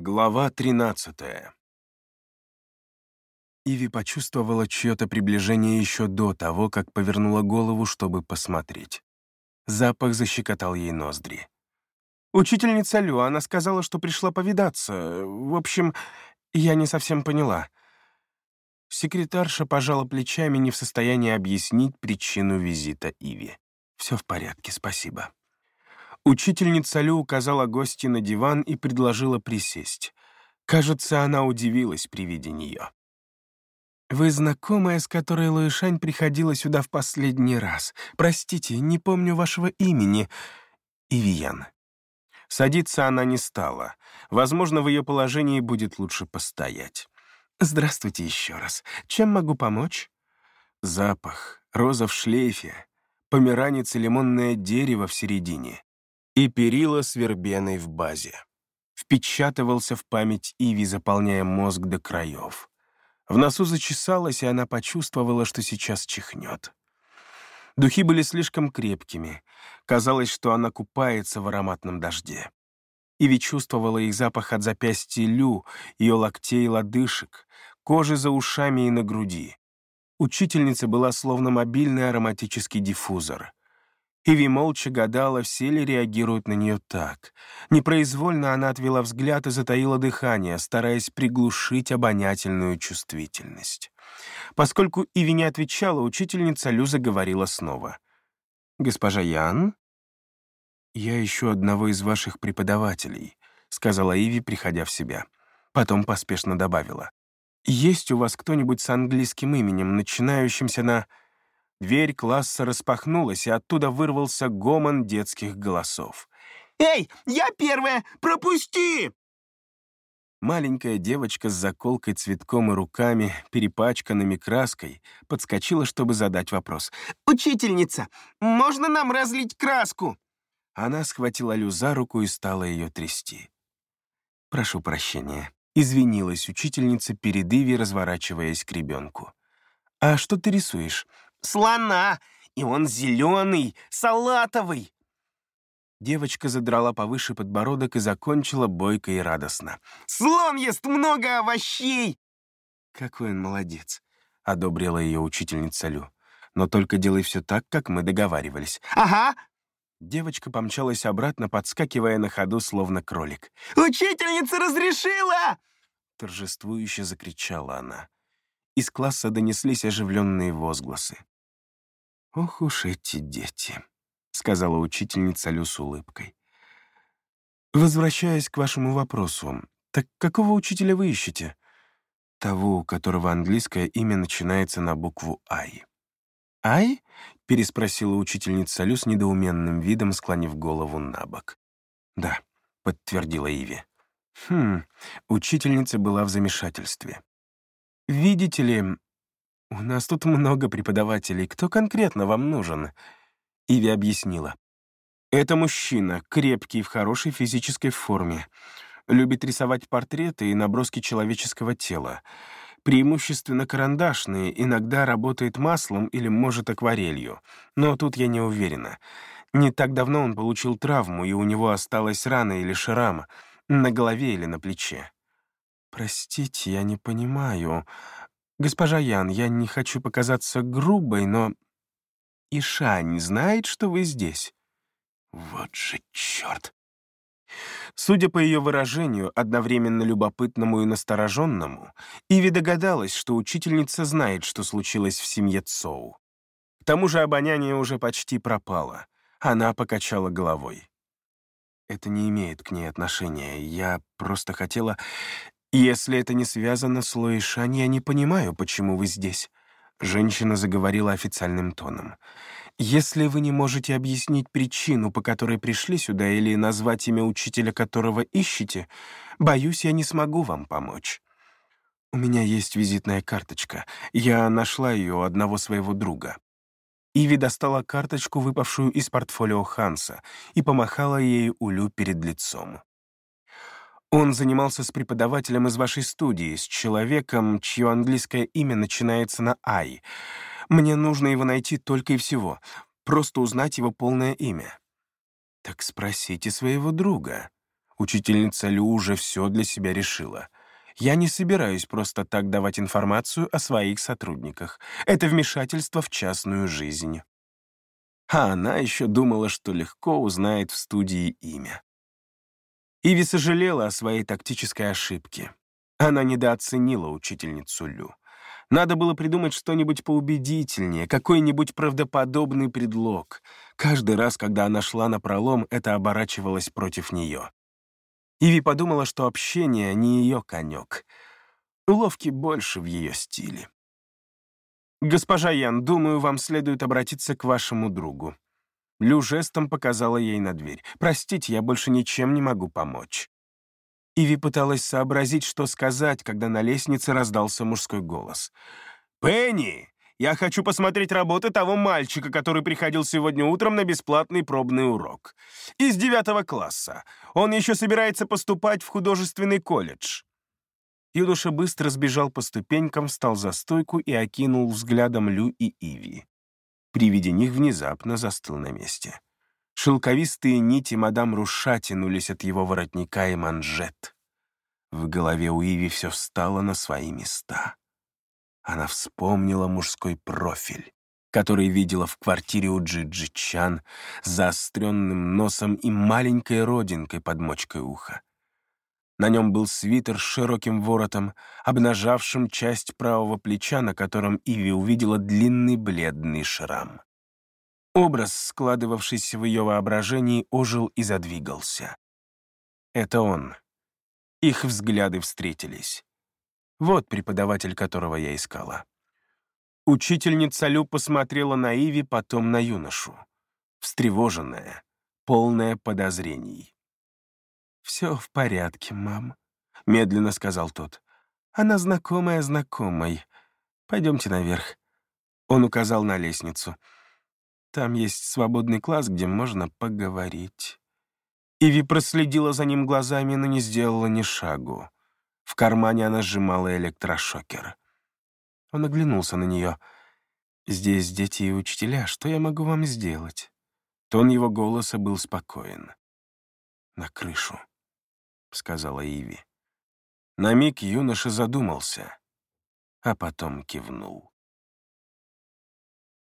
Глава 13 Иви почувствовала чье-то приближение еще до того, как повернула голову, чтобы посмотреть. Запах защекотал ей ноздри. «Учительница Лю, она сказала, что пришла повидаться. В общем, я не совсем поняла». Секретарша пожала плечами, не в состоянии объяснить причину визита Иви. «Все в порядке, спасибо». Учительница Лю указала гости на диван и предложила присесть. Кажется, она удивилась при виде нее. «Вы знакомая, с которой Луишань приходила сюда в последний раз. Простите, не помню вашего имени. Ивиян». Садиться она не стала. Возможно, в ее положении будет лучше постоять. «Здравствуйте еще раз. Чем могу помочь?» Запах, роза в шлейфе, померанец и лимонное дерево в середине и перила с вербеной в базе. Впечатывался в память Иви, заполняя мозг до краев. В носу зачесалась, и она почувствовала, что сейчас чихнет. Духи были слишком крепкими. Казалось, что она купается в ароматном дожде. Иви чувствовала их запах от запястья Лю, ее локтей и лодыжек, кожи за ушами и на груди. Учительница была словно мобильный ароматический диффузор. Иви молча гадала, все ли реагируют на нее так. Непроизвольно она отвела взгляд и затаила дыхание, стараясь приглушить обонятельную чувствительность. Поскольку Иви не отвечала, учительница Лю заговорила снова. «Госпожа Ян?» «Я ищу одного из ваших преподавателей», — сказала Иви, приходя в себя. Потом поспешно добавила. «Есть у вас кто-нибудь с английским именем, начинающимся на...» Дверь класса распахнулась, и оттуда вырвался гомон детских голосов. «Эй, я первая! Пропусти!» Маленькая девочка с заколкой, цветком и руками, перепачканными краской, подскочила, чтобы задать вопрос. «Учительница, можно нам разлить краску?» Она схватила Лю за руку и стала ее трясти. «Прошу прощения», — извинилась учительница перед Иви, разворачиваясь к ребенку. «А что ты рисуешь? Слона, и он зеленый, салатовый!» Девочка задрала повыше подбородок и закончила бойко и радостно. «Слон ест много овощей!» «Какой он молодец!» — одобрила ее учительница Лю. «Но только делай все так, как мы договаривались». «Ага!» Девочка помчалась обратно, подскакивая на ходу, словно кролик. «Учительница разрешила!» Торжествующе закричала она. Из класса донеслись оживленные возгласы. «Ох уж эти дети», — сказала учительница Лю с улыбкой. «Возвращаясь к вашему вопросу, так какого учителя вы ищете?» «Того, у которого английское имя начинается на букву «Ай». «Ай?» — переспросила учительница Лю с недоуменным видом, склонив голову на бок. «Да», — подтвердила Иви. «Хм...» — учительница была в замешательстве. «Видите ли, у нас тут много преподавателей. Кто конкретно вам нужен?» Иви объяснила. «Это мужчина, крепкий, в хорошей физической форме. Любит рисовать портреты и наброски человеческого тела. Преимущественно карандашные, иногда работает маслом или, может, акварелью. Но тут я не уверена. Не так давно он получил травму, и у него осталась рана или шрам на голове или на плече. «Простите, я не понимаю. Госпожа Ян, я не хочу показаться грубой, но... Ишань знает, что вы здесь?» «Вот же черт!» Судя по ее выражению, одновременно любопытному и настороженному, Иви догадалась, что учительница знает, что случилось в семье Цоу. К тому же обоняние уже почти пропало. Она покачала головой. «Это не имеет к ней отношения. Я просто хотела... «Если это не связано с Лоишань, я не понимаю, почему вы здесь», — женщина заговорила официальным тоном. «Если вы не можете объяснить причину, по которой пришли сюда, или назвать имя учителя, которого ищете, боюсь, я не смогу вам помочь. У меня есть визитная карточка. Я нашла ее у одного своего друга». Иви достала карточку, выпавшую из портфолио Ханса, и помахала ею Улю перед лицом. Он занимался с преподавателем из вашей студии, с человеком, чье английское имя начинается на «Ай». Мне нужно его найти только и всего, просто узнать его полное имя». «Так спросите своего друга». Учительница Лю уже все для себя решила. Я не собираюсь просто так давать информацию о своих сотрудниках. Это вмешательство в частную жизнь. А она еще думала, что легко узнает в студии имя. Иви сожалела о своей тактической ошибке. Она недооценила учительницу Лю. Надо было придумать что-нибудь поубедительнее, какой-нибудь правдоподобный предлог. Каждый раз, когда она шла на пролом, это оборачивалось против нее. Иви подумала, что общение не ее конек. Уловки больше в ее стиле. «Госпожа Ян, думаю, вам следует обратиться к вашему другу». Лю жестом показала ей на дверь. «Простите, я больше ничем не могу помочь». Иви пыталась сообразить, что сказать, когда на лестнице раздался мужской голос. «Пенни, я хочу посмотреть работы того мальчика, который приходил сегодня утром на бесплатный пробный урок. Из девятого класса. Он еще собирается поступать в художественный колледж». Юноша быстро сбежал по ступенькам, встал за стойку и окинул взглядом Лю и Иви. При виде них внезапно застыл на месте. Шелковистые нити мадам Руша тянулись от его воротника и манжет. В голове у Иви все встало на свои места. Она вспомнила мужской профиль, который видела в квартире у Джиджи Чан с заостренным носом и маленькой родинкой под мочкой уха. На нем был свитер с широким воротом, обнажавшим часть правого плеча, на котором Иви увидела длинный бледный шрам. Образ, складывавшийся в ее воображении, ожил и задвигался. Это он. Их взгляды встретились. Вот преподаватель, которого я искала. Учительница Лю посмотрела на Иви, потом на юношу. Встревоженная, полная подозрений. «Все в порядке, мам», — медленно сказал тот. «Она знакомая знакомой. Пойдемте наверх». Он указал на лестницу. Там есть свободный класс, где можно поговорить. Иви проследила за ним глазами, но не сделала ни шагу. В кармане она сжимала электрошокер. Он оглянулся на нее. «Здесь дети и учителя. Что я могу вам сделать?» Тон его голоса был спокоен. «На крышу», — сказала Иви. На миг юноша задумался, а потом кивнул.